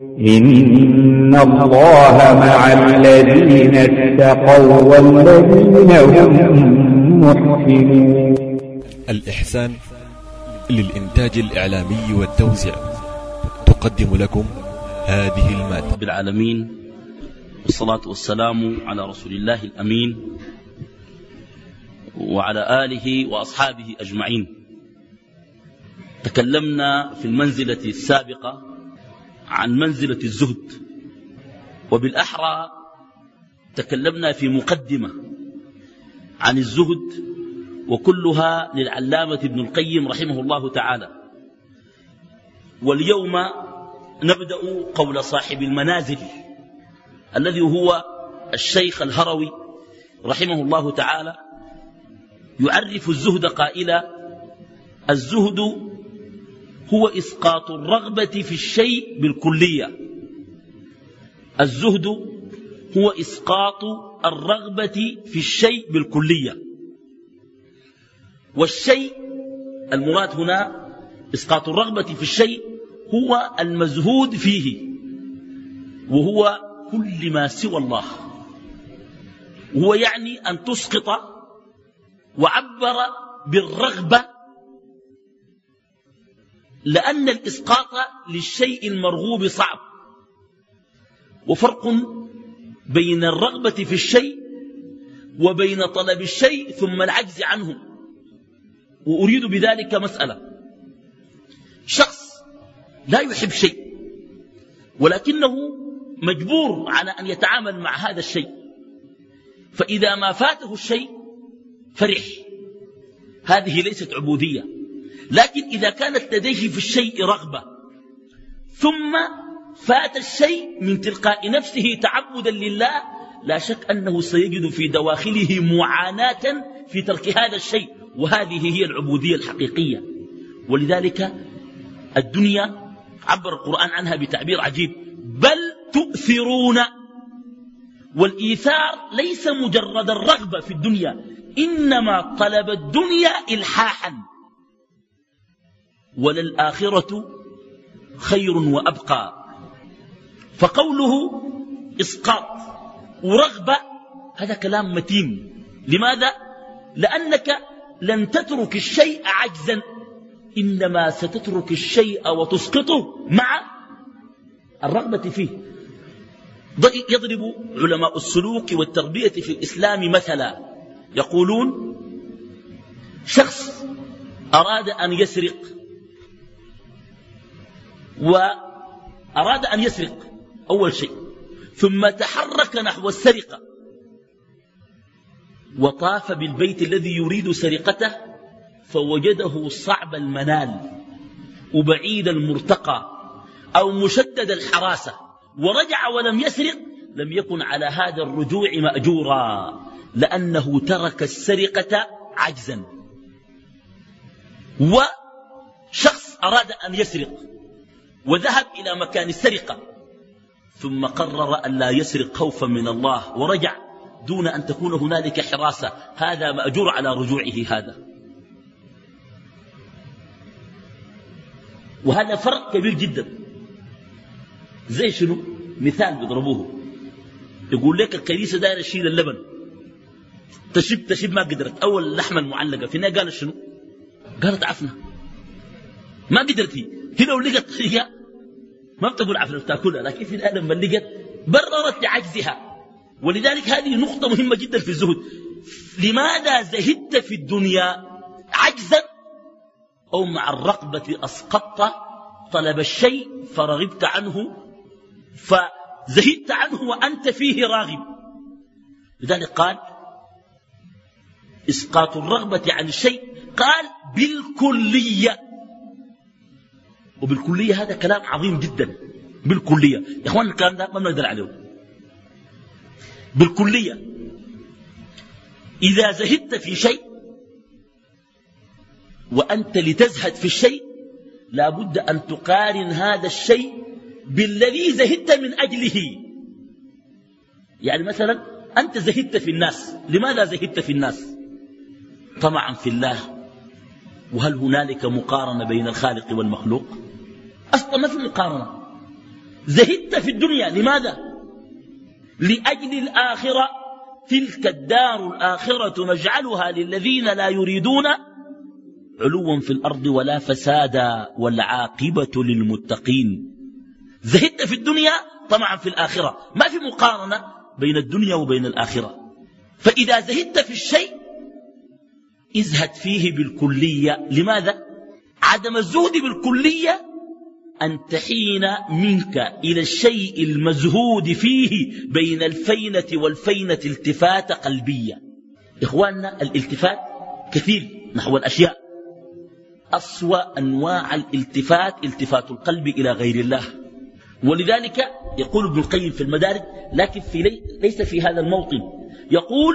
إن الله مع الذين اتقوا والذين هم محسنون الإحسان للإنتاج الإعلامي والتوزيع تقدم لكم هذه المادة. رب العالمين والصلاة والسلام على رسول الله الأمين وعلى آله وأصحابه أجمعين. تكلمنا في المنزلة السابقة عن منزلة الزهد. وبالأحرى تكلمنا في مقدمة عن الزهد وكلها للعلامة ابن القيم رحمه الله تعالى. واليوم نبدأ قول صاحب المنازل الذي هو الشيخ الهروي رحمه الله تعالى يعرف الزهد قائلا الزهد هو إسقاط الرغبة في الشيء بالكلية. الزهد هو إسقاط الرغبة في الشيء بالكلية. والشيء المراد هنا إسقاط الرغبة في الشيء هو المزهود فيه وهو كل ما سوى الله. وهو يعني أن تسقط وعبر بالرغبة لأن الإسقاط للشيء المرغوب صعب. وفرق بين الرغبة في الشيء وبين طلب الشيء ثم العجز عنه. وأريد بذلك مسألة. شخص لا يحب شيء ولكنه مجبور على أن يتعامل مع هذا الشيء. فإذا ما فاته الشيء فرح. هذه ليست عبودية. لكن إذا كانت لديه في الشيء رغبة ثم فات الشيء من تلقاء نفسه تعبدا لله لا شك أنه سيجد في دواخله معاناة في ترك هذا الشيء وهذه هي العبودية الحقيقية. ولذلك الدنيا عبر القرآن عنها بتعبير عجيب بل تؤثرون. والإيثار ليس مجرد الرغبة في الدنيا إنما طلب الدنيا إلحاحا. وللآخرة خير وأبقى. فقوله إسقاط ورغبة هذا كلام متين. لماذا؟ لأنك لن تترك الشيء عجزا. إنما ستترك الشيء وتسقطه مع الرغبة فيه. يضرب علماء السلوك والتربية في الإسلام مثلا. يقولون شخص أراد أن يسرق وأراد أن يسرق أول شيء ثم تحرك نحو السرقة. وطاف بالبيت الذي يريد سرقته فوجده صعب المنال وبعيد المرتقى أو مشدد الحراسة. ورجع ولم يسرق لم يكن على هذا الرجوع مأجورا لأنه ترك السرقة عجزا. وشخص أراد أن يسرق وذهب إلى مكان السرقة ثم قرر أن لا يسرق خوفا من الله ورجع دون أن تكون هنالك حراسة. هذا مأجور على رجوعه هذا. وهذا فرق كبير جدا. زي شنو؟ مثال بيضربوه. يقول لك الكنيسة دايرة تشيل اللبن. تشب تشب ما قدرت. أول اللحمة المعلقة في قالت شنو؟ قالت عفنة. ما قدرت هي. هي لو لقت طريقة ما بتقول عفنة بتاكلها لكن في الآن لما لقت بررت لعجزها. ولذلك هذه نقطة مهمة جدا في الزهد. لماذا زهدت في الدنيا عجزا؟ أو مع الرغبة أسقطت طلب الشيء فرغبت عنه فزهدت عنه وأنت فيه راغب. لذلك قال إسقاط الرغبة عن الشيء. قال بالكلية. وبالكلية هذا كلام عظيم جدا. بالكلية. يا أخوان الكلام ده ما بنقدر عليه. بالكلية. إذا زهدت في شيء وأنت لتزهد في الشيء لا بد أن تقارن هذا الشيء بالذي زهدت من أجله. يعني مثلا أنت زهدت في الناس. لماذا زهدت في الناس؟ طمعا في الله. وهل هنالك مقارنة بين الخالق والمخلوق؟ أصلا ما في مقارنة زهدت في الدنيا. لماذا؟ لأجل الآخرة. تلك الدار الآخرة نجعلها للذين لا يريدون علوا في الأرض ولا فسادا والعاقبة للمتقين. زهدت في الدنيا طمعا في الآخرة. ما في مقارنة بين الدنيا وبين الآخرة. فإذا زهدت في الشيء ازهد فيه بالكلية. لماذا؟ عدم الزهد بالكلية أن تحين منك إلى الشيء المزهود فيه بين الفينة والفينة التفات قلبية. إخواننا الالتفات كثير نحو الأشياء. أسوأ أنواع الالتفات التفات القلب إلى غير الله. ولذلك يقول ابن القيم في المدارج لكن في لي ليس في هذا الموطن. يقول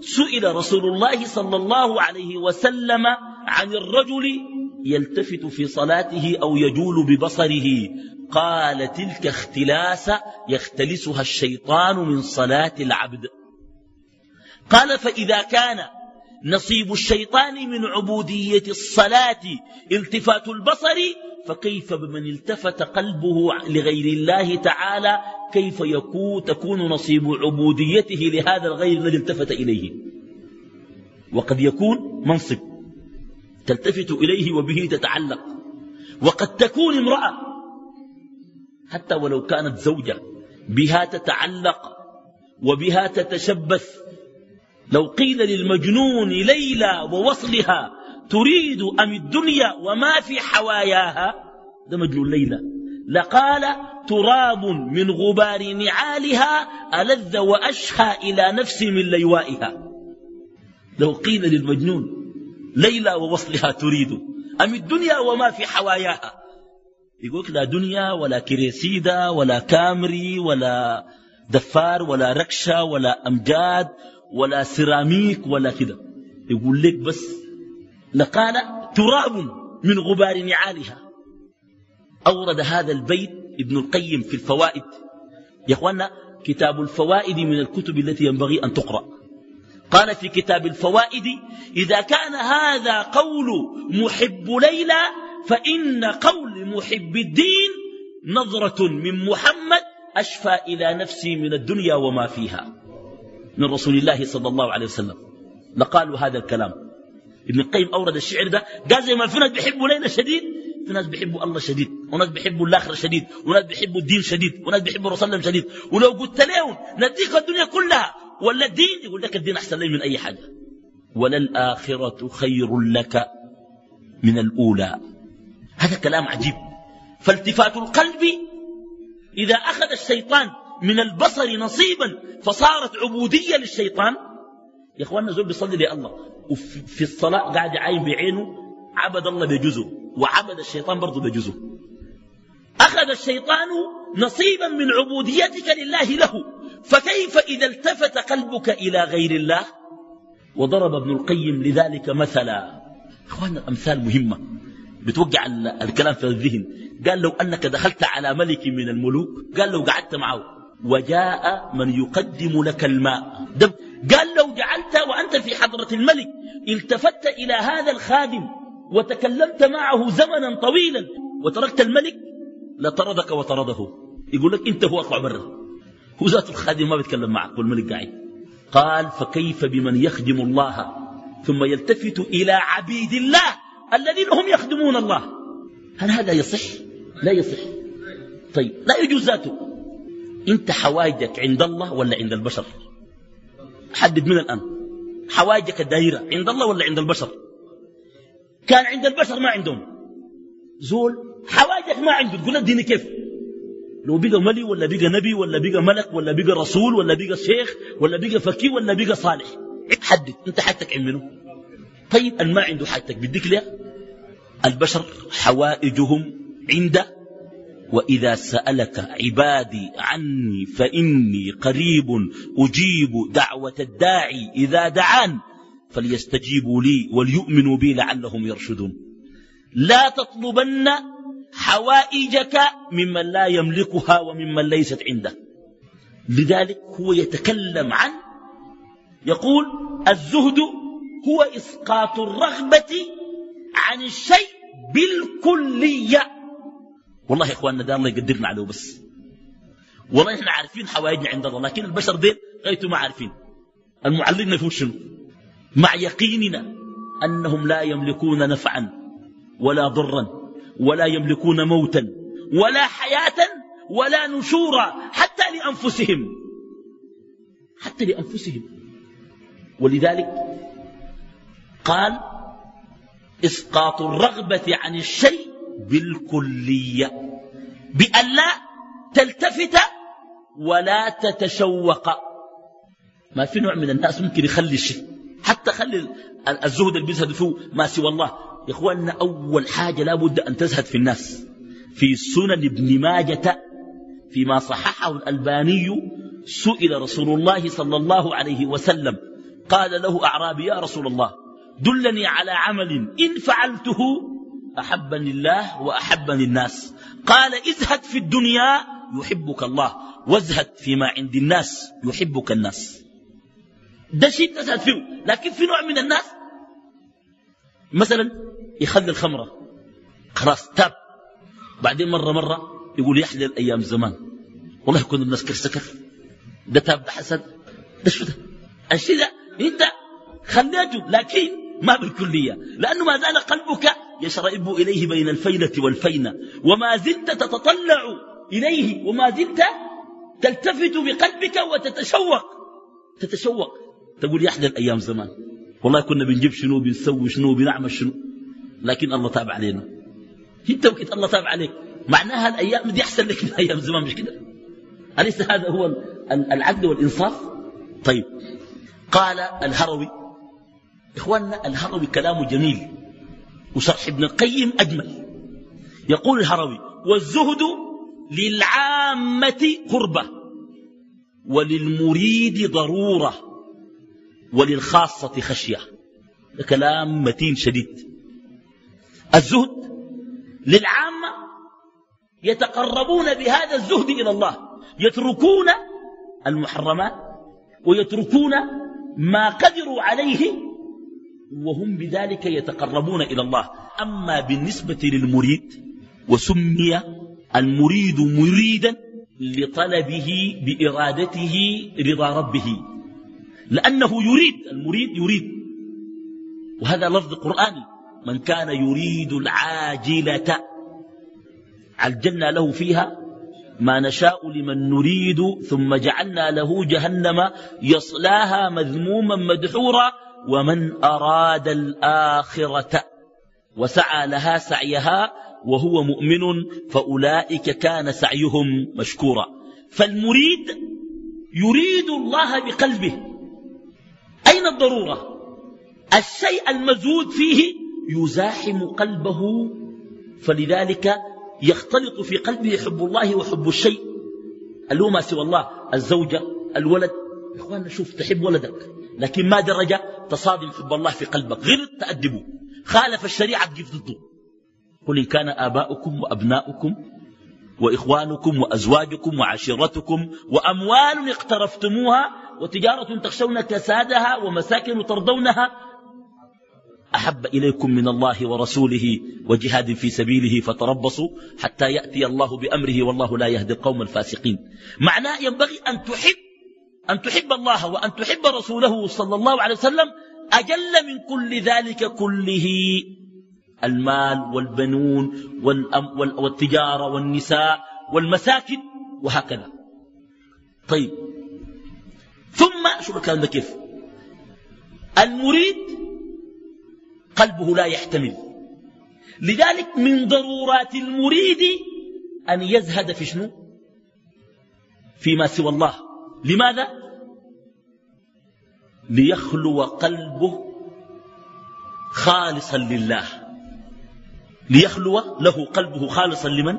سئل رسول الله صلى الله عليه وسلم عن الرجل يلتفت في صلاته أو يجول ببصره. قال تلك اختلاس يختلسها الشيطان من صلاة العبد. قال فإذا كان نصيب الشيطان من عبودية الصلاة التفات البصر فكيف بمن التفت قلبه لغير الله تعالى؟ كيف يكون تكون نصيب عبوديته لهذا الغير الذي التفت إليه؟ وقد يكون منصب. تلتفت إليه وبه تتعلق. وقد تكون امرأة. حتى ولو كانت زوجة بها تتعلق وبها تتشبث. لو قيل للمجنون ليلى ووصلها تريد أم الدنيا وما في حواياها؟ ده مجنون ليلى. لقال تراب من غبار نعالها ألذ وأشهى إلى نفسي من ليوائها. لو قيل للمجنون ليلى ووصلها تريد. أم الدنيا وما في حواياها؟ يقول لا دنيا ولا كريسيدة ولا كامري ولا دفار ولا ركشة ولا أمجاد ولا سيراميك ولا كده. يقول لك بس لقال تراب من غبار نعالها. أورد هذا البيت ابن القيم في الفوائد. يا أخوانا كتاب الفوائد من الكتب التي ينبغي أن تقرأ. قال في كتاب الفوائد إذا كان هذا قول محب ليلى فإن قول محب الدين نظرة من محمد أشفى إلى نفسي من الدنيا وما فيها. من رسول الله صلى الله عليه وسلم. لقالوا هذا الكلام. ابن القيم أورد الشعر ده قال زي ما في ناس بيحبوا ليلى شديد في ناس بيحبوا الله شديد وناس بيحبوا الآخرة شديد وناس بيحبوا الدين شديد وناس بيحبوا الرسول شديد. ولو قلت لهم نديك الدنيا كلها ولا الدين يقول لك الدين أحسن لي من أي حاجة. ولا الآخرة خير لك من الأولى. هذا كلام عجيب. فالتفات القلب إذا أخذ الشيطان من البصر نصيبا فصارت عبودية للشيطان. يا إخواننا زول بيصلي لله وفي الصلاة قاعد يعاين بعينه عبد الله بجزء وعبد الشيطان برضه بجزء أخذ الشيطان نصيبا من عبوديتك لله له فكيف إذا التفت قلبك إلى غير الله؟ وضرب ابن القيم لذلك مثلا. اخواننا الأمثال مهمة. بتوقع الكلام في الذهن. قال لو أنك دخلت على ملك من الملوك قال لو قعدت معه وجاء من يقدم لك الماء. دب قال لو جعلت وأنت في حضرة الملك التفت إلى هذا الخادم وتكلمت معه زمنا طويلا وتركت الملك لطردك وطرده. يقول لك انت هو اطلع برا هو ذات الخادم ما بيتكلم معك والملك قاعد. قال فكيف بمن يخدم الله ثم يلتفت إلى عبيد الله الذين هم يخدمون الله؟ هل هذا يصح؟ لا يصح. طيب لا يجوز ذاته. انت حوايجك عند الله ولا عند البشر؟ حدد من الآن. حوايجك الدائرة عند الله ولا عند البشر؟ كان عند البشر ما عندهم. زول حوايجك ما عنده. تقول اديني كيف؟ لو بقى ملي ولا بقى نبي ولا بقى ملك ولا بقى رسول ولا بقى شيخ ولا بقى فكي ولا بقى صالح. حدد انت حاجتك عند منه طيب ان ما عنده حاجتك. بديك ليه؟ البشر حوائجهم عنده وإذا سألك عبادي عني فإني قريب أجيب دعوة الداعي إذا دعان فليستجيبوا لي وليؤمنوا بي لعلهم يرشدون. لا تطلبن حوائجك ممن لا يملكها وممن ليست عنده. لذلك هو يتكلم عن يقول الزهد هو إسقاط الرغبة عن الشيء بالكلية. والله يا إخواننا ده الله يقدرنا عليه بس. والله إحنا عارفين حوائجنا عند الله لكن البشر دين غايته ما عارفين. المعلقنا في شنو. مع يقيننا أنهم لا يملكون نفعا ولا ضرا. ولا يملكون موتا ولا حياة ولا نشورا حتى لأنفسهم. حتى لأنفسهم. ولذلك قال إسقاط الرغبة عن الشيء بالكلية بأن لا تلتفت ولا تتشوق. ما في نوع من الناس ممكن يخلي الشيء حتى خلي الزهد اللي بيزهد فيه ما سوى الله. يا إخواننا أول حاجة لابد أن تزهد في الناس في سنن ابن ماجة فيما صححه الألباني سئل رسول الله صلى الله عليه وسلم قال له أعرابي يا رسول الله دلني على عمل إن فعلته أحبني الله وأحبني الناس. قال ازهد في الدنيا يحبك الله وازهد فيما عند الناس يحبك الناس. ده شيء تزهد فيه لكن في نوع من الناس مثلا يخلي الخمرة. خلاص تاب. بعدين مرة مرة يقول يحلى الأيام زمان. والله يكون الناس كرسكر ده تاب ده حسد. ده شو ده؟ الشيء ده أنت خليته لكن ما بالكلية. لأنه ما زال قلبك يشرئب إليه بين الفينة والفينة. وما زلت تتطلع إليه وما زلت تلتفت بقلبك وتتشوق. تتشوق. تقول يحلى الأيام زمان. والله كنا بنجيب شنو بنسوي شنو بنعمل شنو. لكن الله تاب علينا. انت وقت الله تاب عليك معناها الأيام دي أحسن لك من أيام زمان مش كده؟ أليس هذا هو العدل والإنصاف؟ طيب. قال الهروي إخواننا الهروي كلامه جميل وشرح ابن القيم أجمل. يقول الهروي والزهد للعامة قربة وللمريد ضرورة وللخاصة خشية. ده كلام متين شديد. الزهد للعامة يتقربون بهذا الزهد إلى الله يتركون المحرمات ويتركون ما قدروا عليه وهم بذلك يتقربون إلى الله. أما بالنسبة للمريد وسمي المريد مريدا لطلبه بإرادته رضا ربه لأنه يريد المريد يريد. وهذا لفظ قرآني. من كان يريد العاجلة. عجلنا له فيها ما نشاء لمن نريد ثم جعلنا له جهنم يصلاها مذموما مدحورا ومن أراد الآخرة وسعى لها سعيها وهو مؤمن فأولئك كان سعيهم مشكورا. فالمريد يريد الله بقلبه. أين الضرورة؟ الشيء المزود فيه يزاحم قلبه فلذلك يختلط في قلبه حب الله وحب الشيء. اللي ما سوى الله؟ الزوجة الولد إخواننا شوف تحب ولدك لكن ما درجة تصادم حب الله في قلبك؟ غير تأدبه خالف الشريعة تجيب ضده. قل إن كان آباؤكم وأبناؤكم وإخوانكم وأزواجكم وعشيرتكم وأموال اقترفتموها وتجارة تخشون كسادها ومساكن ترضونها أحب إليكم من الله ورسوله وجهاد في سبيله فتربصوا حتى يأتي الله بأمره والله لا يهدي القوم الفاسقين. معناه ينبغي أن تحب أن تحب الله وأن تحب رسوله صلى الله عليه وسلم أجل من كل ذلك كله. المال والبنون والتجارة والنساء والمساكن وهكذا. طيب. ثم شوف الكلام ده كيف. المريد قلبه لا يحتمل. لذلك من ضرورات المريد أن يزهد في شنو؟ فيما سوى الله. لماذا؟ ليخلو قلبه خالصا لله. ليخلو له قلبه خالصا لمن؟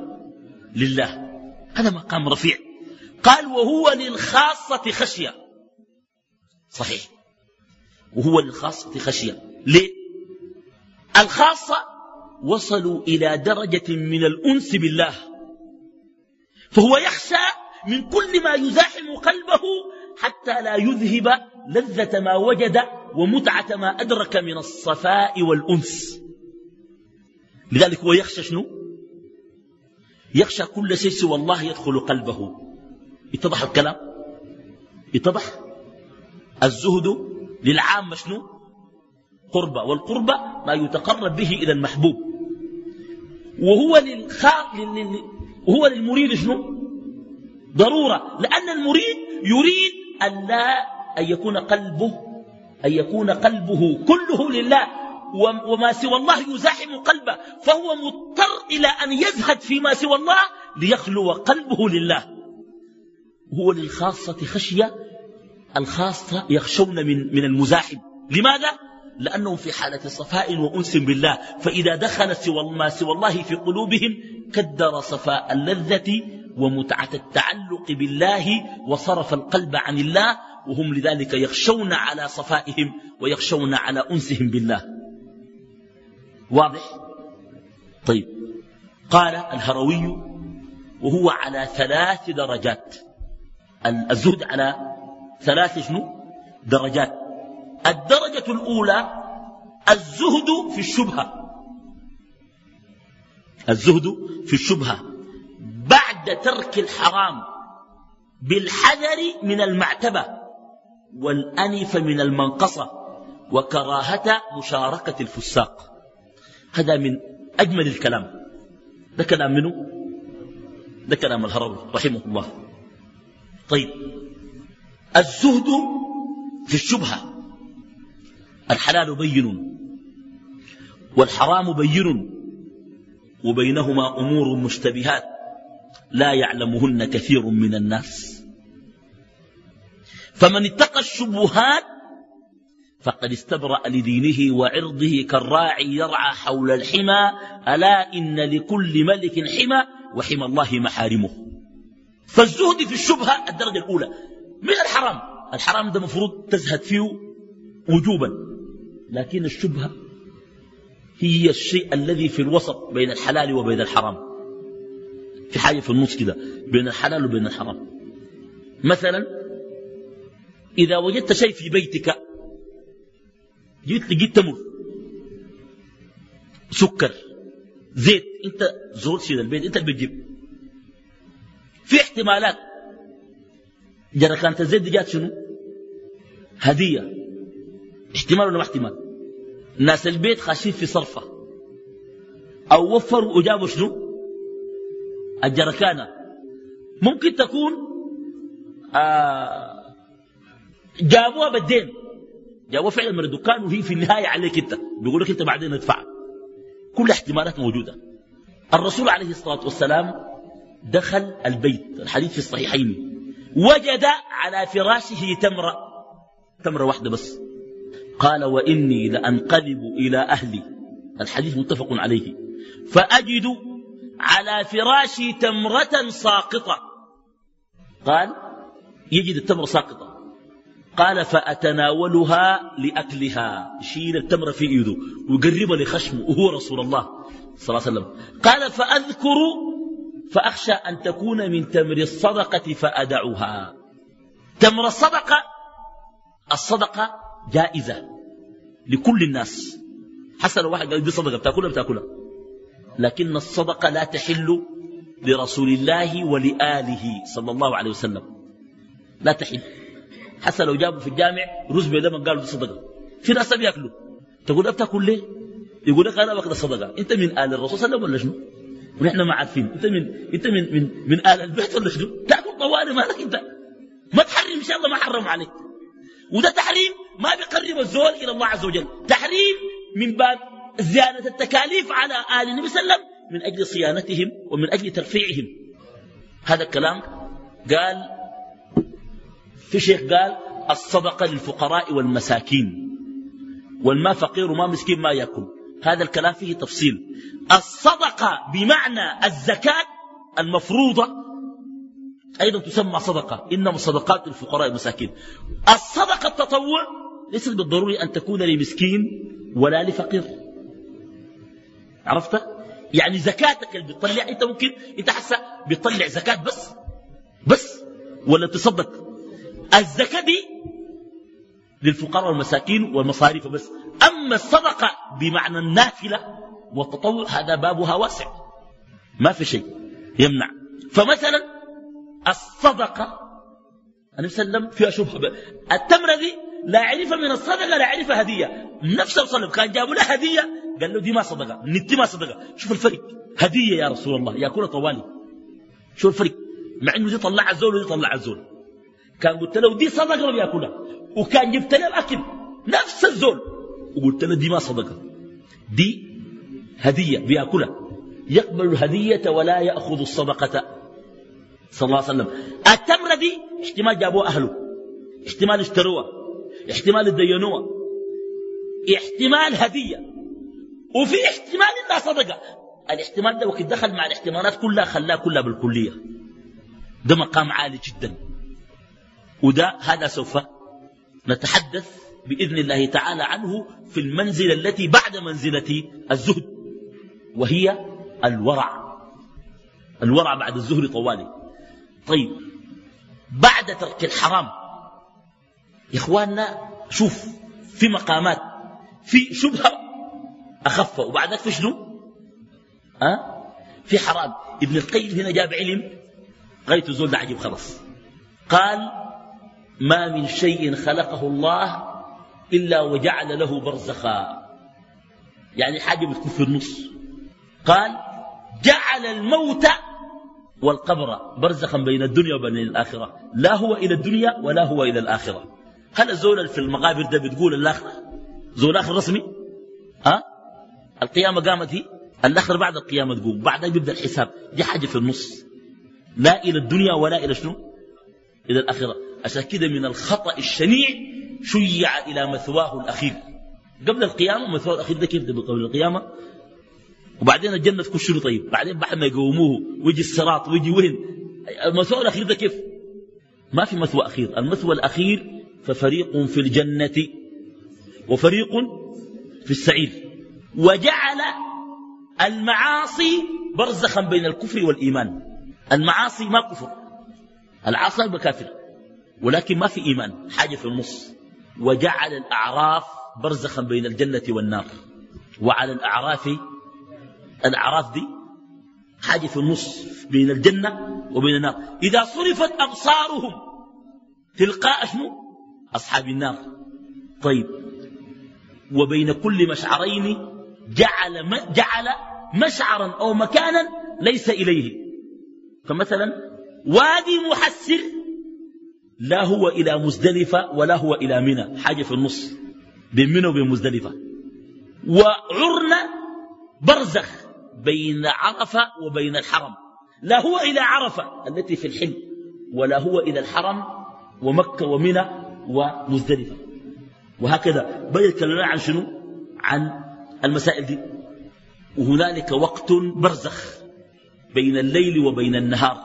لله. هذا مقام رفيع. قال وهو للخاصة خشية. صحيح. وهو للخاصة خشية. ليه؟ الخاصة وصلوا إلى درجة من الأنس بالله. فهو يخشى من كل ما يزاحم قلبه حتى لا يذهب لذة ما وجد ومتعة ما أدرك من الصفاء والأنس. لذلك هو يخشى شنو؟ يخشى كل شيء سوى الله يدخل قلبه. اتضح الكلام؟ اتضح؟ الزهد للعام شنو؟ قربة. والقربة ما يتقرب به إلى المحبوب. وهو للخا... لل... وهو للمريد شنو؟ ضرورة. لأن المريد يريد أن لا أن يكون قلبه أن يكون قلبه كله لله. وما سوى الله يزاحم قلبه. فهو مضطر إلى أن يزهد فيما سوى الله ليخلو قلبه لله. هو للخاصة خشية الخاصة يخشون من, من المزاحم. لماذا؟ لأنهم في حالة صفاء وأنس بالله. فإذا دخل سوى ما سوى الله في قلوبهم كدر صفاء اللذة ومتعة التعلق بالله وصرف القلب عن الله وهم لذلك يخشون على صفائهم ويخشون على أنسهم بالله. واضح؟ طيب. قال الهروي وهو على ثلاث درجات. الزهد على ثلاث شنو؟ درجات. الدرجة الأولى الزهد في الشبهة. الزهد في الشبهة. بعد ترك الحرام بالحذر من المعتبة والأنف من المنقصة وكراهة مشاركة الفساق. هذا من أجمل الكلام. ده كلام منه ده كلام الهروي رحمه الله. طيب. الزهد في الشبهة. الحلال بين والحرام بين وبينهما أمور مشتبهات لا يعلمهن كثير من الناس. فمن اتقى الشبهات فقد استبرأ لدينه وعرضه كالراعي يرعى حول الحمى ألا إن لكل ملك حمى وحمى الله محارمه. فالزهد في الشبهة الدرجة الأولى من الحرام؟ الحرام ده مفروض تزهد فيه وجوبا. لكن الشبهة هي الشيء الذي في الوسط بين الحلال وبين الحرام. في حاجة في النص كده بين الحلال وبين الحرام. مثلا إذا وجدت شيء في بيتك جيت لقيت تمر. سكر زيت أنت زول سيد البيت أنت اللي بتجيب. في احتمالات. جركانة الزيت دي جات شنو؟ هدية. احتمال ولا ما احتمال؟ ناس البيت خاشين في صرفة. أو وفروا وجابوا شنو؟ الجركانة. ممكن تكون آه جابوها بالدين. جابوها فعلا من الدكان وهي في النهاية عليك أنت. بيقول لك أنت بعدين ادفع كل احتمالات موجودة. الرسول عليه الصلاة والسلام دخل البيت. الحديث في الصحيحين. وجد على فراشه تمرة. تمرة واحدة بس. قال وإني لأنقلب إلى أهلي. الحديث متفق عليه. فأجد على فراشي تمرة ساقطة. قال يجد التمرة ساقطة. قال فأتناولها لأكلها. يشيل التمرة في إيده ويقربها لخشمه. وهو رسول الله صلى الله عليه وسلم. قال فأذكر فأخشى أن تكون من تمر الصدقة فأدعها. تمر الصدقة الصدقة جائزة لكل الناس. حسن واحد قال دي صدقة بتاكلها بتاكلها؟ لكن الصدقة لا تحل لرسول الله ولآله صلى الله عليه وسلم. لا تحل. حتى لو جابوا في الجامع رز بيدما قالوا دي صدقة. في ناس بياكلوا تقول بتاكل ليه؟ يقول لك أنا باخذ الصدقة. أنت من آل الرسول صلى الله عليه وسلم ولا شنو؟ ونحن ما عارفين. أنت من أنت من من من آل البيت ولا شنو؟ تأكل طوالي مالك أنت. ما تحرم إن شاء الله ما حرم عليك. وده تحريم ما بيقرب الزول إلى الله عز وجل. تحريم من باب زيادة التكاليف على آل النبي صلى الله عليه وسلم من أجل صيانتهم ومن أجل ترفيعهم. هذا الكلام قال في شيخ قال الصدقة للفقراء والمساكين. والما فقير وما مسكين ما يأكل. هذا الكلام فيه تفصيل. الصدقة بمعنى الزكاة المفروضة أيضا تسمى صدقة. إنما صدقات الفقراء والمساكين الصدقة التطوع ليست بالضروري أن تكون لمسكين ولا لفقير. عرفت؟ يعني زكاتك اللي بتطلع أنت ممكن أنت حاسة بتطلع زكاة بس؟ بس؟ ولا تصدق؟ الزكاة دي للفقراء والمساكين والمصاريف بس. أما الصدقة بمعنى النافلة والتطوع هذا بابها واسع. ما في شيء يمنع. فمثلا الصدقة. صلى الله عليه وسلم فيها شبهة. التمرة دي لا يعرفها من الصدقة لا يعرفها هدية. نفس الصلب كان جابوا له هدية قال له دي ما صدقة نتي ما صدقة. شوف الفرق. هدية يا رسول الله يأكلها طوالي. شوف الفرق. مع إنه دي طلع الزول ودي طلع الزول. كان قلت له دي صدقة ما بياكلها وكان جبت له الأكل. نفس الزول. وقلت له دي ما صدقة. دي هدية بيأكلها. يقبل الهدية ولا يأخذ الصدقة. صلى الله عليه وسلم. التمرة دي احتمال جابوها أهله احتمال اشتروها احتمال ادينوها احتمال هدية وفي احتمال إنها صدقة. الاحتمال ده وقت دخل مع الاحتمالات كلها خلاها كلها بالكلية. ده مقام عالي جدا. وده هذا سوف نتحدث بإذن الله تعالى عنه في المنزلة التي بعد منزلة الزهد وهي الورع. الورع بعد الزهد طوالي. طيب. بعد ترك الحرام. يا إخواننا شوف في مقامات في شبهة أخف. وبعدك في شنو؟ أه؟ في حرام. ابن القيم هنا جاب علم غاية زول عجيب خلص قال ما من شيء خلقه الله إلا وجعل له برزخا. يعني حاجة بتكون في النص. قال جعل الموت والقبر برزخا بين الدنيا وبين الآخرة. لا هو إلى الدنيا ولا هو إلى الآخرة. هل الزول في المقابر ده بتقول الآخرة زول آخر رسمي؟ ها؟ القيامة قامت هي؟ الآخر بعد القيامة تقوم بعدها بيبدأ الحساب. دي حاجة في النص. لا إلى الدنيا ولا إلى شنو؟ إلى الآخرة. عشان كده من الخطأ الشنيع شيع إلى مثواه الأخير. قبل القيامة مثواه الأخير ده كيف قبل القيامة وبعدين الجنة تكون شنو طيب؟ بعدين بعد ما يقوموه ويجي الصراط ويجي وين المثوى الأخير ده كيف؟ ما في مثوى أخير. المثوى الأخير ففريق في الجنة وفريق في السعير. وجعل المعاصي برزخا بين الكفر والإيمان. المعاصي ما كفر. العاصي بكافر. ولكن ما في إيمان. حاجة في النص. وجعل الأعراف برزخا بين الجنة والنار. وعلى الأعراف الأعراف دي حاجة في النص بين الجنة وبين النار. إذا صرفت أبصارهم تلقاء شنو؟ أصحاب النار. طيب وبين كل مشعرين جعل, جعل مشعرا أو مكانا ليس إليه. فمثلا وادي محسر لا هو إلى مزدلفة ولا هو إلى منى. حاجة في النص بين منى وبين مزدلفة. وعرنا برزخ. بين عرفة وبين الحرم. لا هو إلى عرفة التي في الحل ولا هو إلى الحرم ومكة ومنى ومزدلفة. وهكذا بدأ يتكلمون عن شنو؟ عن المسائل دي. وهنالك وقت برزخ بين الليل وبين النهار.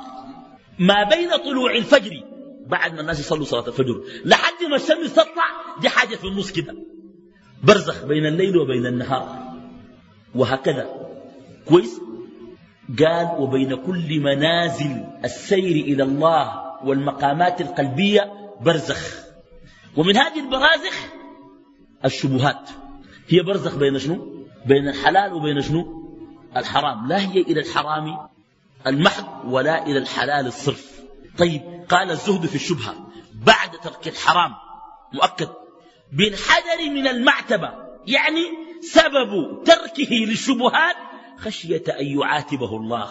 ما بين طلوع الفجر بعد ما الناس يصلوا صلاة الفجر. لحد ما الشمس تطلع دي حاجة في النص كده. برزخ بين الليل وبين النهار. وهكذا. كويس؟ قال وبين كل منازل السير إلى الله والمقامات القلبية برزخ. ومن هذه البرازخ الشبهات. هي برزخ بين شنو؟ بين الحلال وبين شنو؟ الحرام. لا هي إلى الحرام المحض ولا إلى الحلال الصرف. طيب قال الزهد في الشبهة. بعد ترك الحرام مؤكد. بالحذر من المعتبة يعني سبب تركه للشبهات خشية أن يعاتبه الله.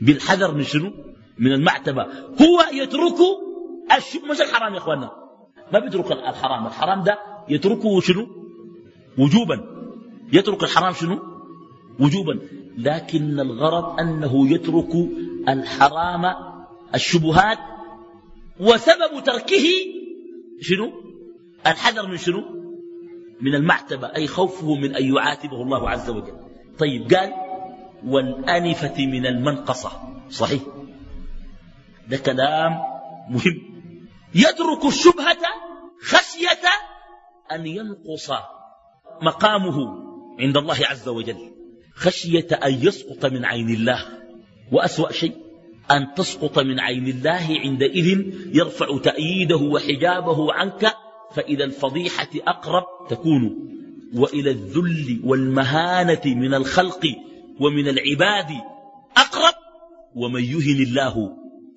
بالحذر من شنو؟ من المعتبة. هو يترك الشب مش الحرام يا اخوانا ما بيترك الحرام. الحرام ده يتركه شنو؟ وجوبا. يترك الحرام شنو؟ وجوبا. لكن الغرض أنه يترك الحرام الشبهات وسبب تركه شنو؟ الحذر من شنو؟ من المعتبة. أي خوفه من أن يعاتبه الله عز وجل. طيب قال والأنفة من المنقصة. صحيح. ده كلام مهم. يترك الشبهة خشية أن ينقص مقامه عند الله عز وجل. خشية أن يسقط من عين الله. وأسوأ شيء أن تسقط من عين الله عندئذ يرفع تأييده وحجابه عنك فإذا الفضيحة أقرب تكون. وإلى الذل والمهانة من الخلق ومن العباد أقرب ومن يهن الله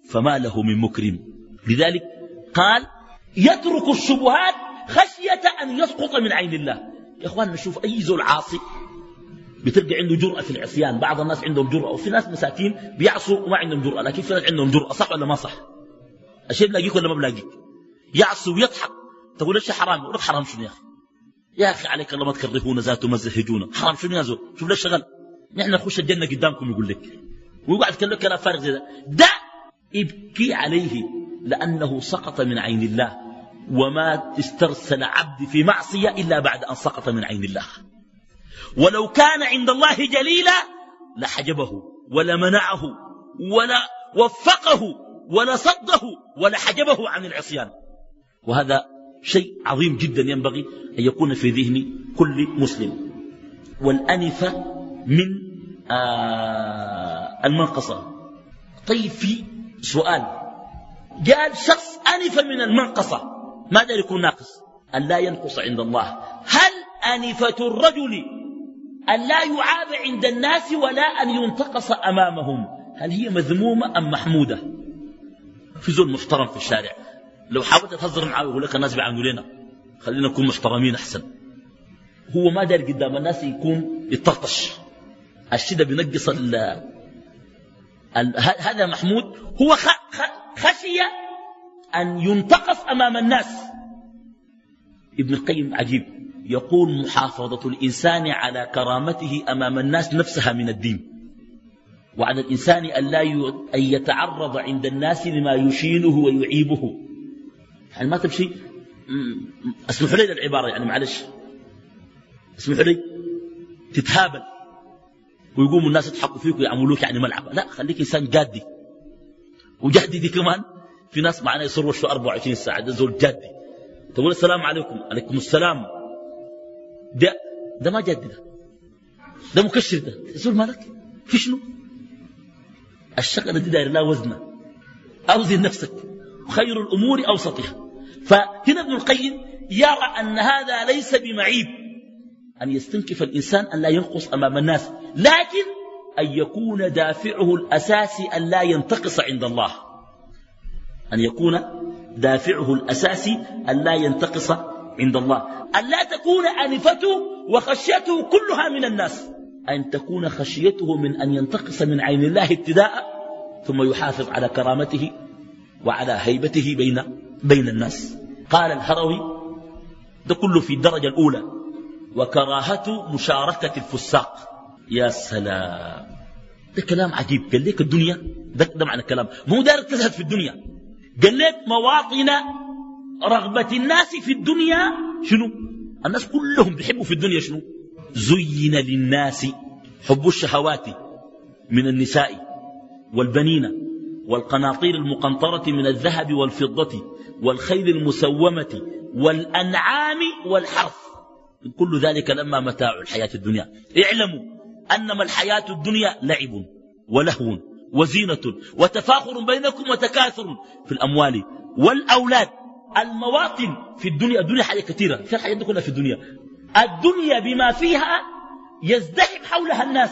فما له من مكرم. لذلك قال يترك الشبهات خشية أن يسقط من عين الله. يا أخوان نشوف أي زول عاصي بتلقى عنده جرأة في العصيان. بعض الناس عندهم جرأة وفي ناس مساكين بيعصوا وما عندهم جرأة لكن في ناس عندهم جرأة صح ولا ما صح؟ الشيء بلاقيك ولا ما بلاقيك؟ يعصي ويضحك. تقول إيش حرام؟ يقول حرام شنو يا أخي؟ يا أخي عليك الله ما تكرهونا ذات ومزهجونا حرام شنو يا زول شوف ليش شغل نحن نخش الجنة قدامكم يقول لك. ويقعد يتكلم كلام فارغ زي ده. ده ابكي عليه لأنه سقط من عين الله. وما استرسل عبد في معصية إلا بعد أن سقط من عين الله. ولو كان عند الله جليلا لحجبه ولمنعه ولا وفقه ولا صده ولا حجبه عن العصيان. وهذا شيء عظيم جدا ينبغي أن يكون في ذهن كل مسلم. والأنفة من آه المنقصة. طيب في سؤال. قال شخص أنف من المنقصة ماذا يكون ناقص؟ أن لا ينقص عند الله. هل أنفة الرجل أن لا يعاب عند الناس ولا أن ينتقص أمامهم؟ هل هي مذمومة أم محمودة؟ في زول محترم في الشارع. لو حاولت تهزر معاه يقول لك الناس بيعاملوا لنا خلينا نكون محترمين أحسن. هو ما دار قدام الناس يكون يطرطش. الشدة بينقص ال هذا محمود هو خشي أن ينتقص أمام الناس. ابن القيم عجيب يقول محافظة الإنسان على كرامته أمام الناس نفسها من الدين. وعلى الإنسان أن, لا أن يتعرض عند الناس لما يشينه ويعيبه. يعني ما تمشي؟ اسمحوا لي العبارة يعني معلش. اسمحوا لي تتهابل. ويقوموا الناس يضحكوا فيك ويعملوك يعني ملعبة. لا خليك إنسان جادي. وجادي دي كمان في ناس معنا يصروش في 24 ساعة. ده زول جادي. تقول السلام عليكم. عليكم السلام. ده ده ما جادي ده. ده مكشر ده. زول مالك؟ في شنو؟ الشغلة دي داير لا وزنة. أوزن نفسك. خير الأمور أوسطها. فهنا ابن القيم يرى أن هذا ليس بمعيب أن يستنكف الإنسان أن لا ينقص أمام الناس لكن أن يكون دافعه الأساسي أن لا ينتقص عند الله أن يكون دافعه الأساسي أن لا ينتقص عند الله. أن لا تكون أنفته وخشيته كلها من الناس أن تكون خشيته من أن ينتقص من عين الله ابتداء ثم يحافظ على كرامته وعلى هيبته بين بين الناس. قال الهروي ده كله في الدرجة الأولى. وكراهة مشاركة الفساق يا سلام ده كلام عجيب. قال لك الدنيا؟ ده, ده معنى الكلام. مو دارك تزهد في الدنيا. قال لك مواطن رغبة الناس في الدنيا شنو؟ الناس كلهم بيحبوا في الدنيا شنو؟ زين للناس حب الشهوات من النساء والبنين والقناطير المقنطرة من الذهب والفضة والخيل المسومة والأنعام والحرث. كل ذلك لما متاع الحياة الدنيا. اعلموا أنما الحياة الدنيا لعب ولهو وزينة وتفاخر بينكم وتكاثر في الأموال والأولاد. المواطن في الدنيا الدنيا حاجة كثيرة. في الحياة كلها في الدنيا؟ الدنيا بما فيها يزدحم حولها الناس.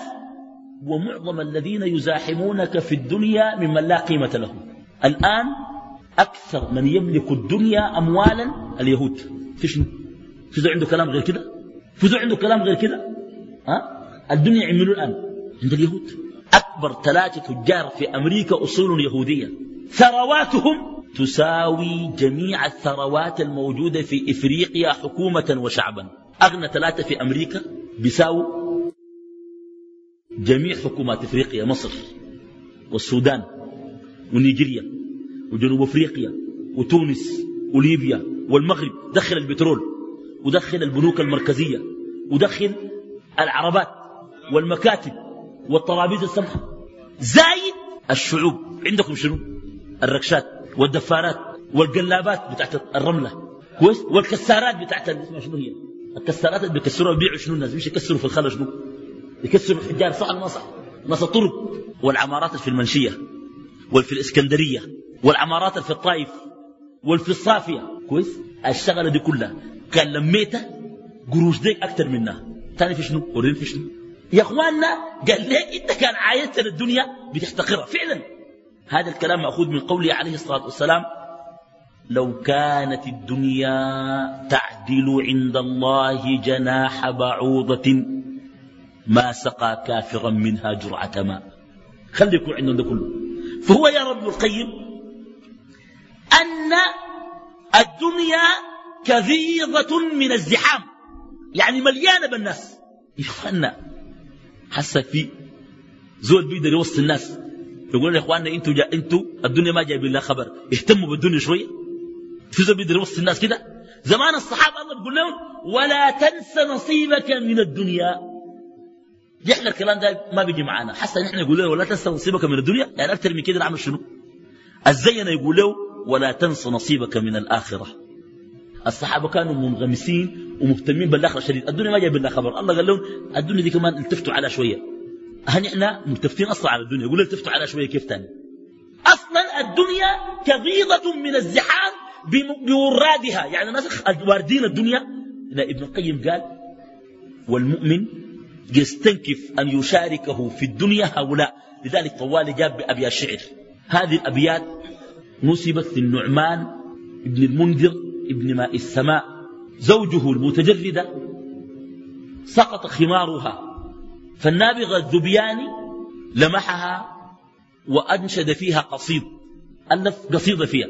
ومعظم الذين يزاحمونك في الدنيا ممن لا قيمة لهم. الآن أكثر من يملك الدنيا أموالا اليهود. في شنو؟ في عنده كلام غير كده؟ في عنده كلام غير كده؟ ها؟ الدنيا يعملوا الآن عند اليهود. أكبر ثلاثة تجار في أمريكا أصول يهودية. ثرواتهم تساوي جميع الثروات الموجودة في إفريقيا حكومة وشعبا. أغنى ثلاثة في أمريكا بيساووا جميع حكومات إفريقيا مصر والسودان ونيجيريا. وجنوب أفريقيا وتونس وليبيا والمغرب دخل البترول ودخل البنوك المركزية ودخل العربات والمكاتب والطرابيز السمحة. زايد الشعوب. عندكم شنو؟ الركشات والدفارات والقلابات بتاعت الرملة كويس؟ والكسارات بتاعت شنو هي؟ الكسارات اللي بيكسروها بيبيعوا شنو الناس؟ مش يكسروا في الخلا شنو؟ يكسروا الحجار صح ما صح؟ ناس الطرق والعمارات في المنشية والفي الإسكندرية والعمارات في الطائف والفي الصافية. كويس؟ الشغلة دي كلها. كان لميتها قروش ديك أكثر منها ثاني في شنو؟ ورين في شنو؟ يا أخواننا قال ليه إنت كان عايزت الدنيا بتحتقرها. فعلا. هذا الكلام مأخوذ من قوله عليه الصلاة والسلام لو كانت الدنيا تعدل عند الله جناح بعوضة ما سقى كافرا منها جرعة ماء. خلي يكون عندهم ده كله. فهو يا رب القيم أن الدنيا كذيضة من الزحام. يعني مليانة بالناس. يا حس في زول بيقدر يوصي الناس. يقول يا اخواننا إنتوا جا إنتوا الدنيا ما جايبين لها خبر. اهتموا بالدنيا شوية. في زول بيقدر يوصي الناس كده؟ زمان الصحابة الله بيقول لهم ولا تنس نصيبك من الدنيا. إحنا الكلام ده ما بيجي معانا. حتى نحن نقول له ولا تنسى نصيبك من الدنيا. يعني أكثر من كده نعمل شنو؟ الزينه يقول له ولا تنسى نصيبك من الآخرة. الصحابة كانوا منغمسين ومهتمين بالآخرة شديد. الدنيا ما جايب لها خبر. الله قال لهم الدنيا دي كمان التفتوا على شوية. هل إحنا ملتفتين أصلا على الدنيا؟ يقول التفتوا على شوية كيف تاني؟ أصلا الدنيا كغيضه من الزحام بورادها يعني الناس واردين الدنيا. ابن القيم قال والمؤمن يستنكف أن يشاركه في الدنيا هؤلاء. لذلك طوال جاب بأبيات شعر. هذه الأبيات نسبت للنعمان ابن المنذر ابن ماء السماء. زوجه المتجردة سقط خمارها. فالنابغة الذبياني لمحها وأنشد فيها قصيد ألف قصيدة فيها.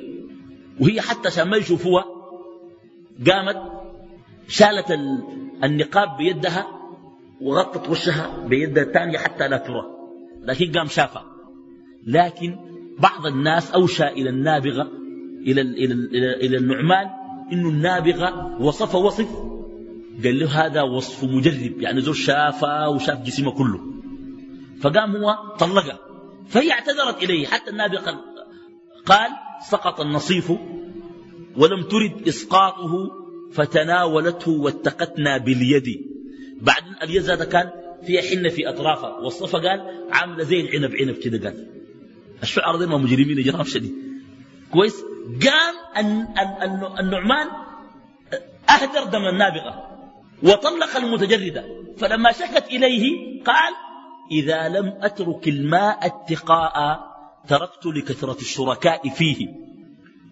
وهي حتى عشان ما يشوفوها قامت شالت النقاب بيدها وغطت وشها بيدها الثانية حتى لا ترى. لكن قام شافها. لكن بعض الناس أوشى إلى النابغة إلى, إلى, إلى, إلى النعمان إنه النابغة وصف وصف. قال له هذا وصف مجرب يعني زور شافه وشاف جسمه كله. فقام هو طلقها فهي اعتذرت إليه. حتى النابغة قال سقط النصيف ولم ترد إسقاطه فتناولته واتقتنا باليد. بعدين اليد هذا كان فيها حنة في أطرافها والصفة قال عاملة زي العنب عنب كده قال. الشعر دي ما مجرمين جرام شديد كويس؟ قام النعمان أهدر دم النابغة وطلق المتجردة فلما شكت إليه قال إذا لم أترك الماء اتقاء تركت لكثرة الشركاء فيه.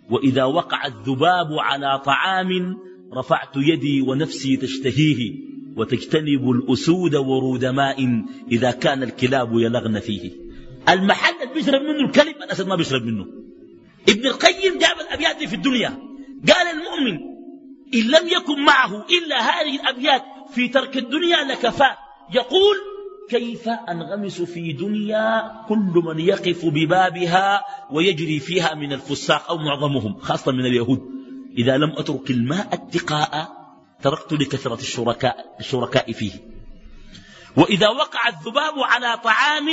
وإذا وقع الذباب على طعام رفعت يدي ونفسي تشتهيه وتجتنب الأسود ورود ماء إذا كان الكلاب يلغن فيه. المحل اللي بيشرب منه الكلب الأسد ما بيشرب منه. ابن القيم جاب الأبيات في الدنيا. قال المؤمن إن لم يكن معه إلا هذه الأبيات في ترك الدنيا لكفاه يقول كيف أنغمس في دنيا كل من يقف ببابها ويجري فيها من الفساق أو معظمهم خاصة من اليهود؟ إذا لم أترك الماء اتقاء تركت لكثرة الشركاء, الشركاء فيه. وإذا وقع الذباب على طعام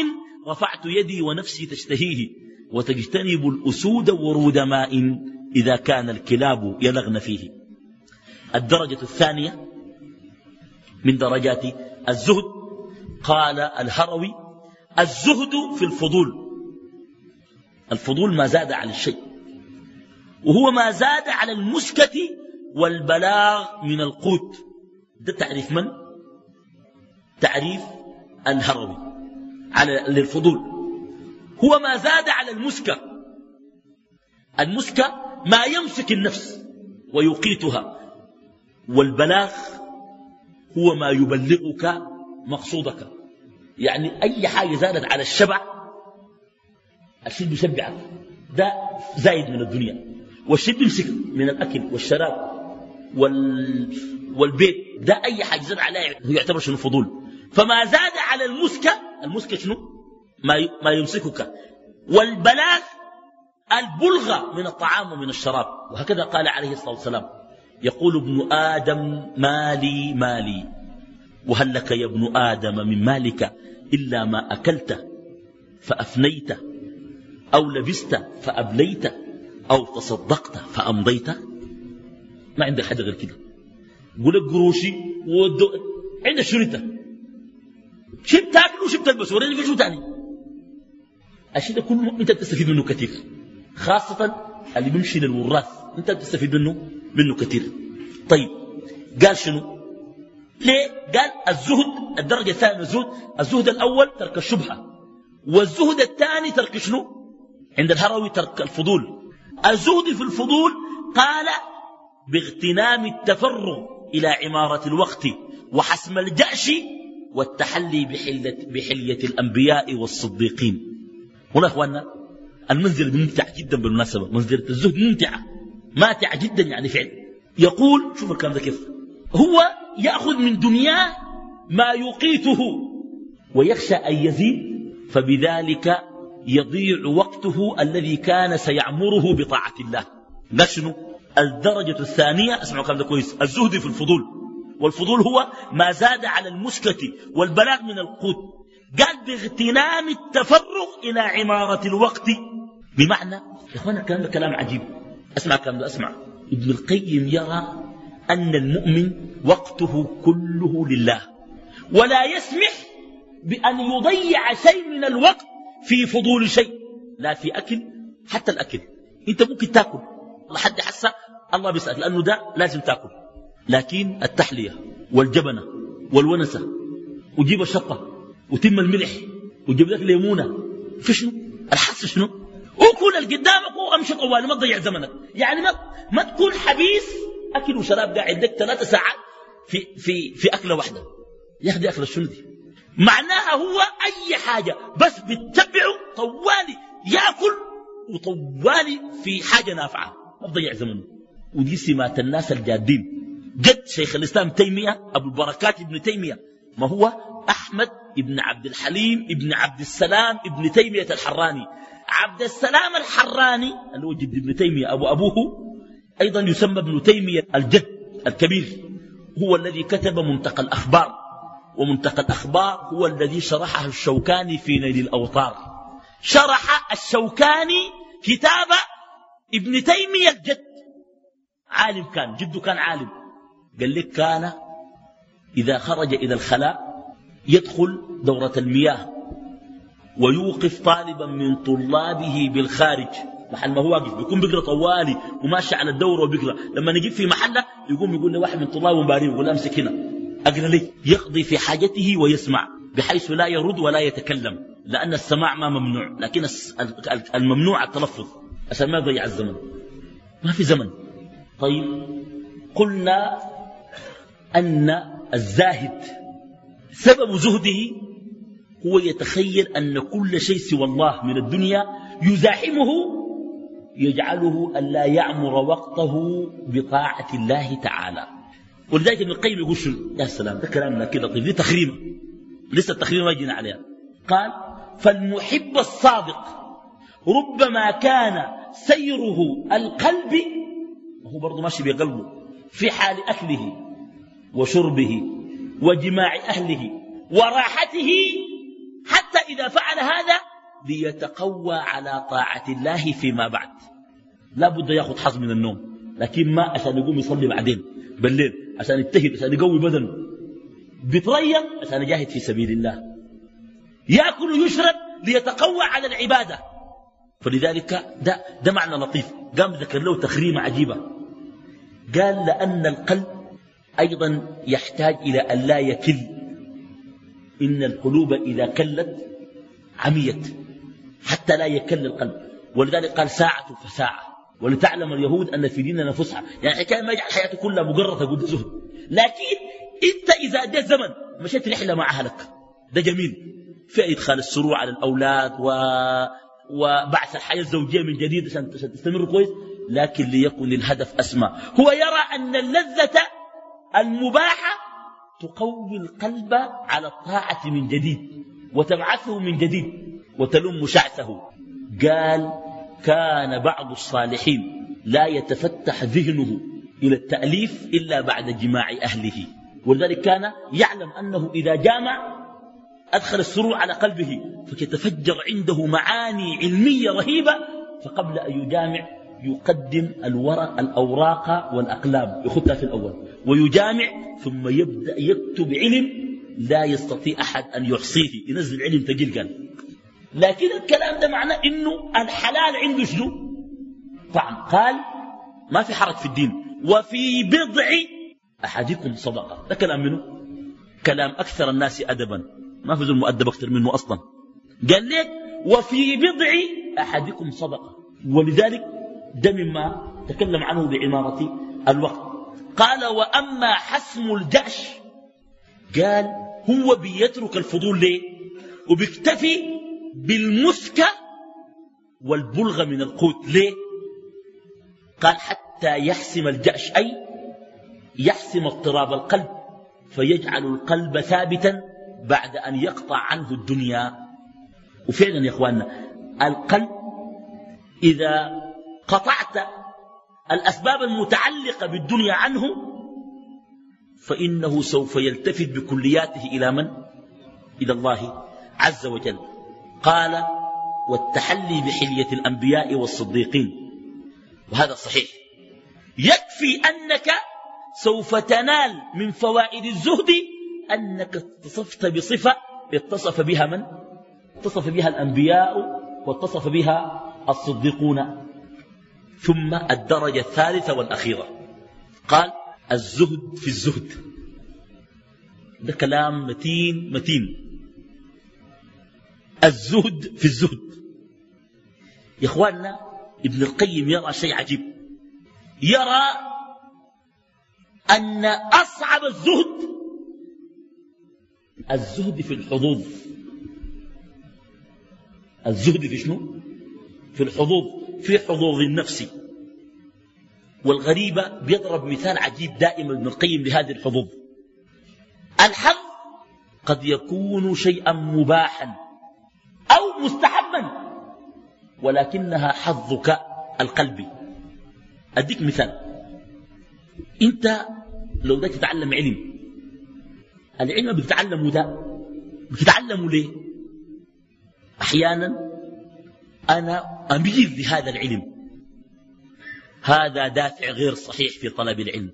رفعت يدي ونفسي تشتهيه وتجتنب الأسود ورود ماء إذا كان الكلاب يلغن فيه. الدرجة الثانية من درجات الزهد قال الهروي الزهد في الفضول. الفضول ما زاد على الشيء وهو ما زاد على المسكة والبلاغ من القوت. ده تعريف من؟ تعريف الهروي. على للفضول. هو ما زاد على المسكة. المسكة ما يمسك النفس ويقيتها. والبلاغ هو ما يبلغك مقصودك. يعني أي حاجة زادت على الشبع الشيء بيشبعك ده زايد من الدنيا. والشيء بيمسك من الأكل والشراب وال... والبيت. ده أي حاجة زاد عليه يعتبر شنو؟ فضول. فما زاد على المسكة المسكة شنو؟ ما, يمسكك. والبلاغ البلغة من الطعام ومن الشراب. وهكذا قال عليه الصلاة والسلام يقول ابن آدم مالي مالي وهل لك يا ابن آدم من مالك إلا ما أكلت فأفنيت أو لبست فأبليت أو تصدقت فأمضيت؟ ما عندك حاجة غير كده. قول لك قروشي ودو عندك شنو انت شب تاكل وشب تلبس وريني في شو تاني؟ الشيء ده كله أنت بتستفيد منه كثير. خاصة اللي بيمشي للوراث أنت بتستفيد منه منه كثير. طيب قال شنو؟ ليه؟ قال الزهد الدرجة الثانية من الزهد الزهد الأول ترك الشبهة. والزهد الثاني ترك شنو؟ عند الهروي ترك الفضول. الزهد في الفضول قال باغتنام التفرغ إلى عمارة الوقت وحسم الجأش والتحلي بحلية, بحلية الأنبياء والصديقين. هنا أخواننا المنزلة ممتعة جدا بالمناسبة. منزلة الزهد ممتعة ماتعة جدا يعني فعل يقول شوف الكلام ده كيف. هو يأخذ من دنياه ما يقيته ويخشى أن يزيد فبذلك يضيع وقته الذي كان سيعمره بطاعة الله. لا شنو؟ الدرجة الثانية. أسمعوا كلام ده كويس. الزهد في الفضول. والفضول هو ما زاد على المسكة والبلاغ من القوت. قال باغتنام التفرغ إلى عمارة الوقت. بمعنى يا اخوانا الكلام ده كلام عجيب. أسمع الكلام ده أسمع. ابن القيم يرى أن المؤمن وقته كله لله. ولا يسمح بأن يضيع شيء من الوقت في فضول شيء. لا في أكل حتى الأكل. أنت ممكن تأكل. لحد حسا الله بيسأل. لأنه ده لازم تأكل. لكن التحلية والجبنة والونسة وجيب الشطة وتم الملح وجيب لك ليمونة. في شنو؟ الحس شنو؟ وكل اللي قدامك وامشي طوالي ما تضيع زمنك. يعني ما, ما تكون حبيس أكل وشراب قاعد لك ثلاثة ساعات في في في أكلة واحدة. يا أخي أكلة شنو دي؟ معناها هو أي حاجة. بس بتتبعه طوالي يأكل وطوالي في حاجة نافعة. ما تضيع زمنه. ودي سمات الناس الجادين. جد شيخ الإسلام تيمية أبو البركات ابن تيمية ما هو؟ أحمد ابن عبد الحليم ابن عبد السلام ابن تيمية الحراني. عبد السلام الحراني اللي هو جد ابن تيمية أبو أبوه أيضا يسمى ابن تيمية الجد الكبير. هو الذي كتب منتقى الأخبار ومنتقى الأخبار هو الذي شرحه الشوكاني في نيل الأوطار. شرح الشوكاني كتاب ابن تيمية الجد. عالم كان جده كان عالم. قال لك كان إذا خرج إلى الخلاء يدخل دورة المياه ويوقف طالبا من طلابه بالخارج. محل ما هو واقف بيكون بيقرا طوالي وماشي على الدورة وبيقرا لما نجيب في محله يقوم يقول لواحد من طلابه مباريه يقول امسك هنا. أقرأ لي. يقضي في حاجته ويسمع بحيث لا يرد ولا يتكلم لأن السماع ما ممنوع. لكن الممنوع التلفظ. عشان ما يضيع الزمن؟ ما في زمن. طيب قلنا أن الزاهد سبب زهده هو يتخيل أن كل شيء سوى الله من الدنيا يزاحمه يجعله أن لا يعمر وقته بطاعة الله تعالى. ولذلك ابن القيم يقول شو يا سلام ده كلامنا كده طيب دي تخريمه لسه التخريم ما جينا عليها. قال فالمحب الصادق ربما كان سيره القلب وهو برضه ماشي بقلبه في حال أكله. وشربه وجماع أهله وراحته حتى إذا فعل هذا ليتقوى على طاعة الله فيما بعد. لا بد يأخذ حظ من النوم لكن ما عشان يقوم يصلي بعدين بالليل عشان يجتهد عشان يقوي بدنه. بيتريض عشان يجاهد في سبيل الله. يأكل ويشرب ليتقوى على العبادة. فلذلك ده, ده معنى لطيف. قام ذكر له تخريمة عجيبة. قال لأن القلب أيضا يحتاج إلى أن لا يكل. إن القلوب إذا كلت عميت حتى لا يكل القلب. ولذلك قال ساعة فساعة. ولتعلم اليهود أن في ديننا فسحة يعني حكاية ما يجعل حياته كلها مجرد قد زهد لكن أنت إذا أديت زمن مشيت رحلة مع أهلك. ده جميل. في إدخال السرور على الأولاد و... وبعث الحياة الزوجية من جديد عشان تستمر كويس. لكن ليكن الهدف أسمى. هو يرى أن اللذة المباحة تقوي القلب على الطاعة من جديد وتبعثه من جديد وتلم شعثه. قال كان بعض الصالحين لا يتفتح ذهنه إلى التأليف إلا بعد جماع أهله ولذلك كان يعلم أنه إذا جامع أدخل السرور على قلبه فتتفجر عنده معاني علمية رهيبة فقبل أن يجامع يقدم الورق الأوراق والأقلام يخطها في الأول ويجامع ثم يبدأ يكتب علم لا يستطيع أحد أن يحصيه ينزل علم ثقيل قال لكن الكلام ده معناه إنه الحلال عنده شنو؟ طعم. قال ما في حرج في الدين وفي بضع أحدكم صدقة. ده كلام منه؟ كلام أكثر الناس أدبا. ما في زول مؤدب أكثر منه أصلا. قال لك وفي بضع أحدكم صدقة. ولذلك ده مما تكلم عنه بعمارة الوقت. قال وأما حسم الجأش قال هو بيترك الفضول ليه؟ وبيكتفي بالمسكة والبلغة من القوت ليه؟ قال حتى يحسم الجأش أي يحسم اضطراب القلب فيجعل القلب ثابتا بعد أن يقطع عنه الدنيا. وفعلا يا إخواننا القلب إذا قطعت الأسباب المتعلقة بالدنيا عنه فإنه سوف يلتفت بكلياته إلى من؟ إلى الله عز وجل قال والتحلي بحلية الأنبياء والصديقين وهذا صحيح يكفي أنك سوف تنال من فوائد الزهد أنك اتصفت بصفة اتصف بها من؟ اتصف بها الأنبياء واتصف بها الصديقون ثم الدرجة الثالثة والأخيرة. قال الزهد في الزهد. ده كلام متين متين. الزهد في الزهد. يا إخواننا ابن القيم يرى شيء عجيب. يرى أن أصعب الزهد الزهد في الحظوظ. الزهد في شنو؟ في الحظوظ. في حظوظ النفس. والغريبة بيضرب مثال عجيب دائما ابن القيم لهذه الحظوظ. الحظ قد يكون شيئا مباحا أو مستحبا ولكنها حظك القلبي أديك مثال. أنت لو ده تتعلم علم العلم بتتعلمه ده بتتعلمه ليه؟ أحيانا أنا أميل لهذا العلم؟ هذا دافع غير صحيح في طلب العلم.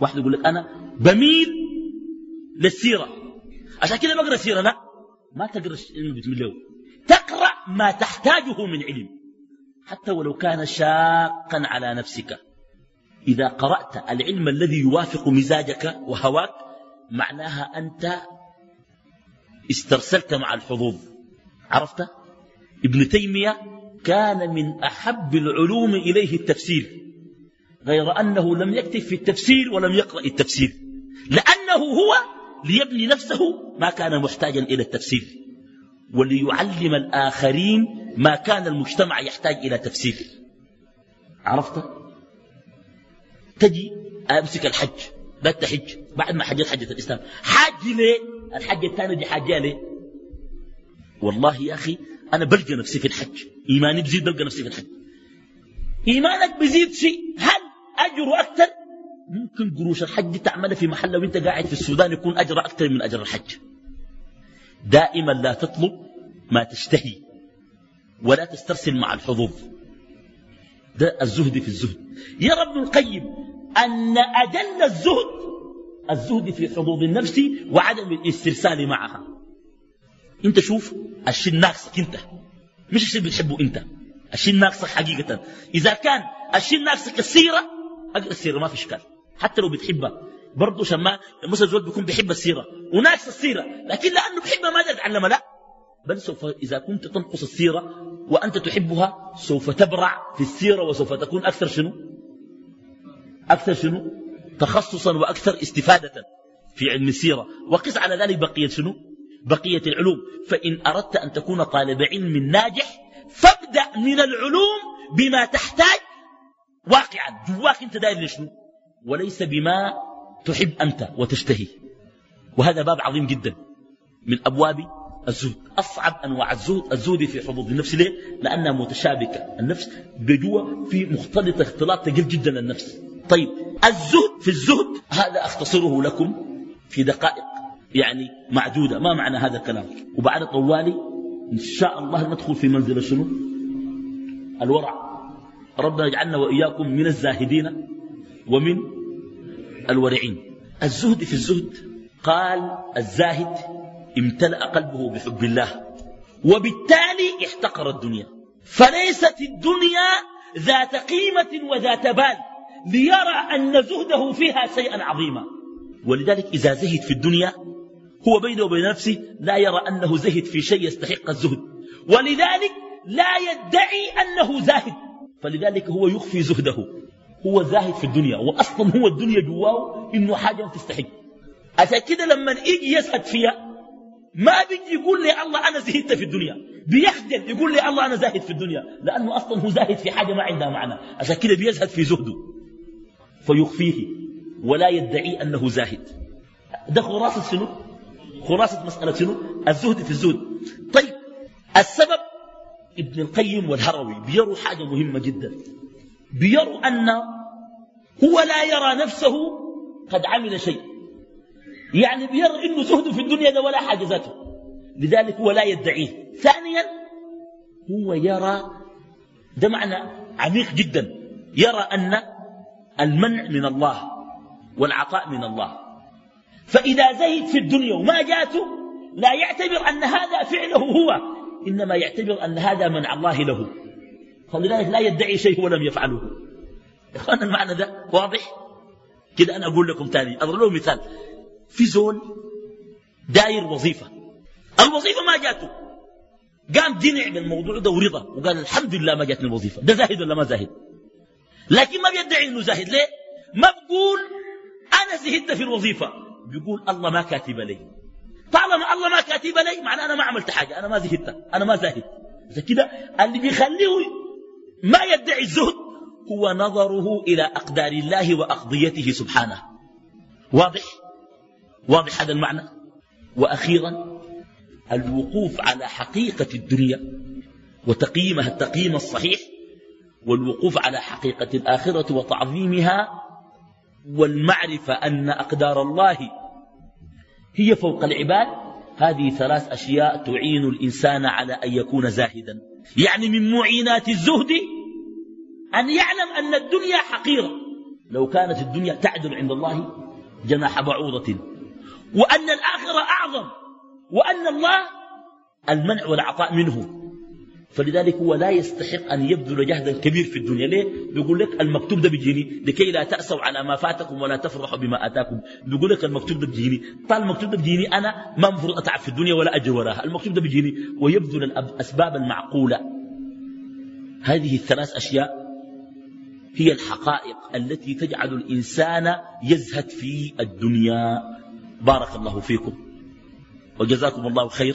واحد يقول لك أنا بميل للسيرة. عشان كده بقرأ سيرة لا. ما تقرأ العلم بتمليه تقرأ ما تحتاجه من علم. حتى ولو كان شاقا على نفسك. إذا قرأت العلم الذي يوافق مزاجك وهواك معناها أنت استرسلت مع الحظوظ. عرفت؟ ابن تيمية كان من أحب العلوم إليه التفسير غير أنه لم يكتب في التفسير ولم يقرأ التفسير لأنه هو ليبني نفسه ما كان محتاجا إلى التفسير وليعلم الآخرين ما كان المجتمع يحتاج إلى تفسير. عرفت؟ تجي أمسك الحج لا تحج بعد ما حجت حجة الإسلام حاج ليه؟ الحجة الثانية دي حاجة ليه؟ والله يا أخي أنا بلقى نفسي في الحج. إيماني بزيد بلقى نفسي في الحج. إيمانك بزيد شيء. هل أجر أكثر؟ ممكن قروش الحج تعملها في محل وأنت قاعد في السودان يكون أجر أكثر من أجر الحج. دائما لا تطلب ما تشتهي ولا تسترسل مع الحظوظ. ده الزهد في الزهد. يرى ابن القيم أن أجل الزهد الزهد في حظوظ النفس وعدم الاسترسال معها. انت شوف الشيء ناقصك انت. مش الشيء بتحبه انت. الشيء ناقصك حقيقة. إذا كان الشيء ناقصك السيرة أقرأ السيرة ما في إشكال. حتى لو بتحبها. برضه عشان ما زول بيكون بيحب السيرة. وناقص السيرة. لكن لأنه بيحبها ما تتعلمها لا. بل سوف إذا كنت تنقص السيرة وأنت تحبها سوف تبرع في السيرة وسوف تكون أكثر شنو؟ أكثر شنو؟ تخصصا وأكثر استفادة في علم السيرة. وقس على ذلك بقية شنو؟ بقية العلوم. فإن أردت أن تكون طالب علم ناجح فابدأ من العلوم بما تحتاج واقعا. جواك أنت داير لشنو وليس بما تحب أنت وتشتهي. وهذا باب عظيم جدا. من أبواب الزهد. أصعب أنواع الزهد الزهد في حظوظ النفس. ليه؟ لأنها متشابكة النفس بجوا في مختلط اختلاط ثقيل جدا النفس. طيب الزهد في الزهد هذا أختصره لكم في دقائق. يعني معدودة. ما معنى هذا الكلام؟ وبعد طوالي إن شاء الله ندخل في منزل شنو؟ الورع. ربنا يجعلنا وإياكم من الزاهدين ومن الورعين. الزهد في الزهد. قال الزاهد امتلأ قلبه بحب الله وبالتالي احتقر الدنيا. فليست الدنيا ذات قيمة وذات بال ليرى أن زهده فيها شيئا عظيما. ولذلك إذا زهد في الدنيا هو بينه وبين نفسه لا يرى أنه زهد في شيء يستحق الزهد. ولذلك لا يدعي أنه زاهد. فلذلك هو يخفي زهده. هو زاهد في الدنيا وأصلا هو الدنيا جواه إنه حاجة تستحق. عشان كده لما يجي يزهد فيها؟ ما بيجي يقول لي الله أنا زهدت في الدنيا. بيخجل يقول لي الله أنا زاهد في الدنيا. لأنه أصلا هو زاهد في حاجة ما عندها معنى. عشان كده بيزهد في زهده. فيخفيه ولا يدعي أنه زاهد. ده خلاصة شنو؟ خلاصة مسألة شنو؟ الزهد في الزهد. طيب السبب ابن القيم والهروي بيروا حاجة مهمة جدا. بيروا أن هو لا يرى نفسه قد عمل شيء. يعني بيرى إنه زهد في الدنيا ده ولا حاجة ذاته. لذلك هو لا يدعيه. ثانيا هو يرى ده معنى عميق جدا يرى أن المنع من الله والعطاء من الله. فإذا زهد في الدنيا وما جاته لا يعتبر أن هذا فعله هو إنما يعتبر أن هذا منع الله له. فلذلك لا يدعي شيء هو لم يفعله. إخوانا المعنى ده واضح؟ كده أنا أقول لكم ثاني أضرب له مثال. في زول داير وظيفة. الوظيفة ما جاته. قام دنع من الموضوع ده ورضا وقال الحمد لله ما جاتني الوظيفة. ده زاهد ولا ما زاهد؟ لكن ما بيدعي إنه زاهد ليه؟ ما بقول أنا زهدت في الوظيفة. بيقول الله ما كاتب لي. طالما الله ما كاتب لي معناه أنا ما عملت حاجة أنا ما زهدت أنا ما زاهد إذا كده اللي بيخليه ما يدعي الزهد هو نظره إلى أقدار الله وأقضيته سبحانه. واضح؟ واضح هذا المعنى؟ وأخيرا الوقوف على حقيقة الدنيا وتقييمها التقييم الصحيح والوقوف على حقيقة الآخرة وتعظيمها والمعرفة أن أقدار الله هي فوق العباد. هذه ثلاث أشياء تعين الإنسان على أن يكون زاهدا. يعني من معينات الزهد أن يعلم أن الدنيا حقيرة. لو كانت الدنيا تعدل عند الله جناح بعوضة. وأن الآخرة أعظم. وأن الله المنع والعطاء منه. فلذلك هو لا يستحق أن يبذل جهدا كبير في الدنيا. ليه؟ بيقول لك المكتوب ده بيجيني لكي لا تأسوا على ما فاتكم ولا تفرحوا بما أتاكم. بيقول لك المكتوب ده بيجيني. طال المكتوب ده بيجيني أنا ما المفروض أتعب في الدنيا ولا أجر وراها. المكتوب ده بيجيني ويبذل الأسباب المعقولة هذه الثلاث أشياء هي الحقائق التي تجعل الإنسان يزهد في الدنيا. بارك الله فيكم. وجزاكم الله خير.